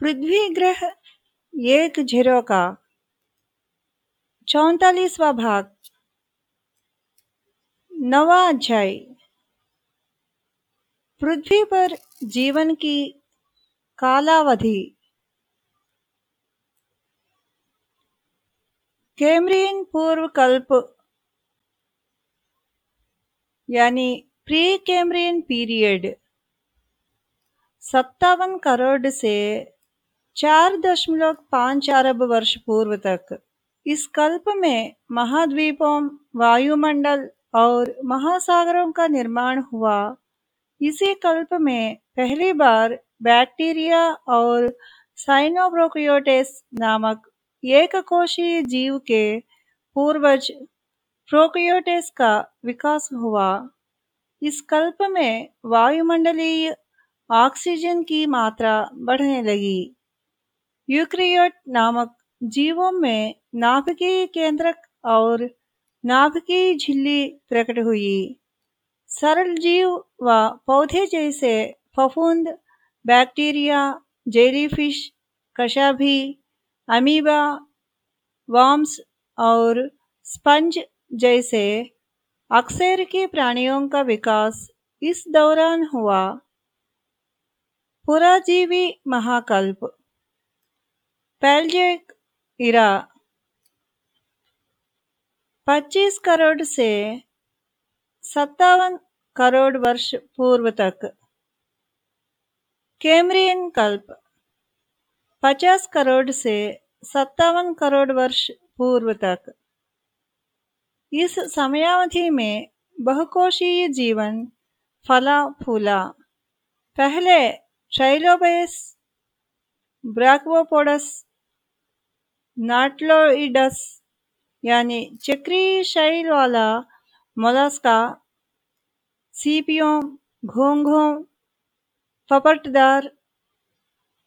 पृथ्वी ग्रह एक झीरो का चौतालीसवा भाग। नवा अध्याय। पृथ्वी पर जीवन की कालावधि। कैमरियन पूर्व कल्प यानी प्री कैमरियन पीरियड, सत्तावन करोड़ से चार दशमलव पाँच अरब वर्ष पूर्व तक। इस कल्प में महाद्वीपों, वायुमंडल और महासागरों का निर्माण हुआ। इसी कल्प में पहली बार बैक्टीरिया और साइनोब्रोकियोटेस नामक एक कोशीय जीव के पूर्वज प्रोकियोटेस का विकास हुआ। इस कल्प में वायुमंडलीय ऑक्सीजन की मात्रा बढ़ने लगी। यूक्रियोट नामक जीवों में नाभिकीय केंद्रक और नाभिकीय झिल्ली प्रकट हुई। सरल जीव व पौधे जैसे फफूंद, बैक्टीरिया, जेलीफिश, कशाभी, अमीबा, वॉर्म्स और स्पंज जैसे अक्सर के प्राणियों का विकास इस दौरान हुआ। पुराजीवी महाकल्प पेल्जिक इरा 25 करोड़ से सत्तावन करोड़ वर्ष पूर्व तक। कैमरियन कल्प, पचास करोड़ से सत्तावन करोड़ वर्ष पूर्व तक। इस समयावधि में बहुकोशीय जीवन फला फूला। पहले ट्राइलोबेस ब्रैक्वोपोडस नाटलोइडस यानी चक्रीय शैल वाला मोलस्का सीपियों घोंघों पपटदार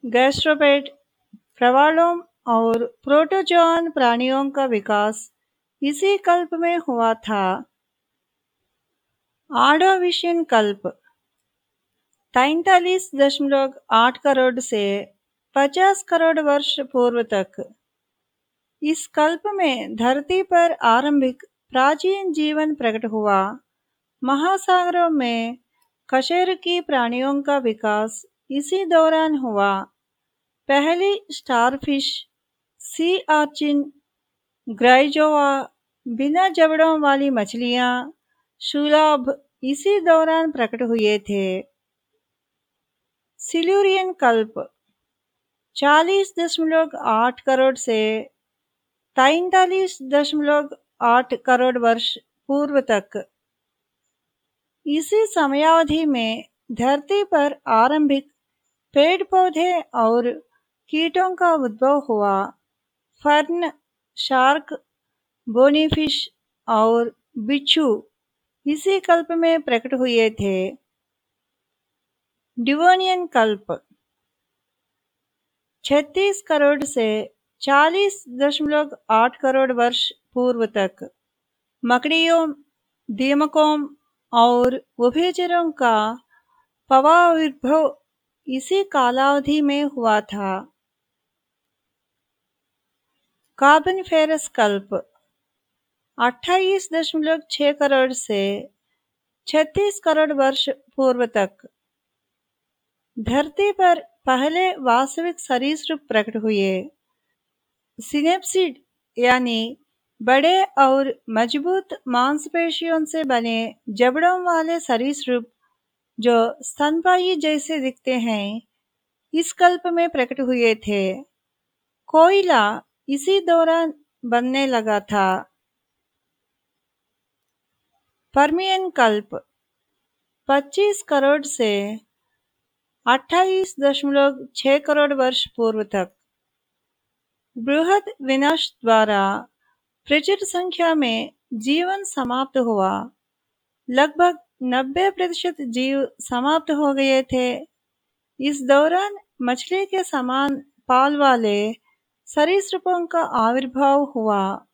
गैस्ट्रोपेट प्रवालों और प्रोटोजोन प्राणियों का विकास इसी कल्प में हुआ था आडोविशियन कल्प तैतालीस दशमलव आठ करोड़ से पचास करोड़ वर्ष पूर्व तक इस कल्प में धरती पर आरंभिक प्राचीन जीवन प्रकट हुआ। महासागरों में कशेर की प्राणियों का विकास इसी दौरान हुआ। पहली स्टारफिश सी आर्चिन ग्राइजोवा बिना जबड़ों वाली मछलियाँ, शुलाभ इसी दौरान प्रकट हुए थे। सिल्यूरियन कल्प, चालीस दशमलव आठ करोड़ से तैतालीस दशमलव आठ करोड़ वर्ष पूर्व तक। इसी समयावधि में धरती पर आरंभिक पेड़ पौधे और कीटों का उद्भव हुआ। फर्न, शार्क, बोनीफिश और बिच्छू इसी कल्प में प्रकट हुए थे। डिवोनियन कल्प 36 करोड़ से चालीस दशमलव आठ करोड़ वर्ष पूर्व तक मकड़ियों, दीमकों और उभयचरों का पवाविर्भव इसी कालावधि में हुआ था। कार्बन फेरस कल्प, अट्ठाईस दशमलव छह करोड़ से छत्तीस करोड़ वर्ष पूर्व तक। धरती पर पहले वास्तविक सरीसृप प्रकट हुए। सिनेप्सिड, यानी बड़े और मज़बूत मांसपेशियों से बने जबड़ों वाले सरीसृप जो स्तनपायी जैसे दिखते हैं, इस कल्प में प्रकट हुए थे। कोयला इसी दौरान बनने लगा था। परमियन कल्प 25 करोड़ से अट्ठाईस दशमलव छह करोड़ वर्ष पूर्व तक। बृहद विनाश द्वारा प्रचुर संख्या में जीवन समाप्त हुआ। लगभग नब्बे प्रतिशत जीव समाप्त हो गए थे। इस दौरान मछली के समान पाल वाले सरीसृपों का आविर्भाव हुआ।